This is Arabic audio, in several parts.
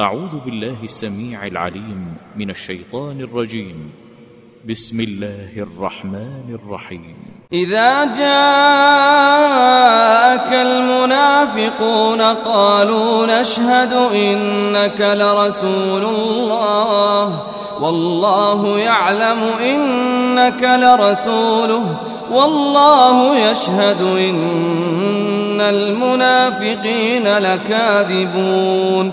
أعوذ بالله السميع العليم من الشيطان الرجيم. بسم الله الرحمن الرحيم. إذا جاءك المنافقون قالوا نشهد إنك لرسول الله والله يعلم إنك لرسوله والله يشهد إن المنافقين لكاذبون.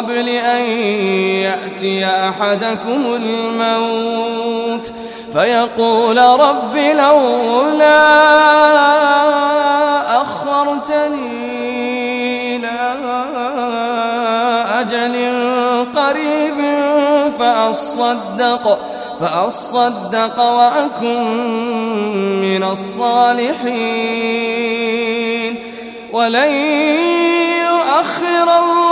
قبل أن يأتي أحدكم الموت فيقول رب لولا أخرتني إلى أجل قريب فأصدق فأصدق وأكن من الصالحين. ولن يؤخر الله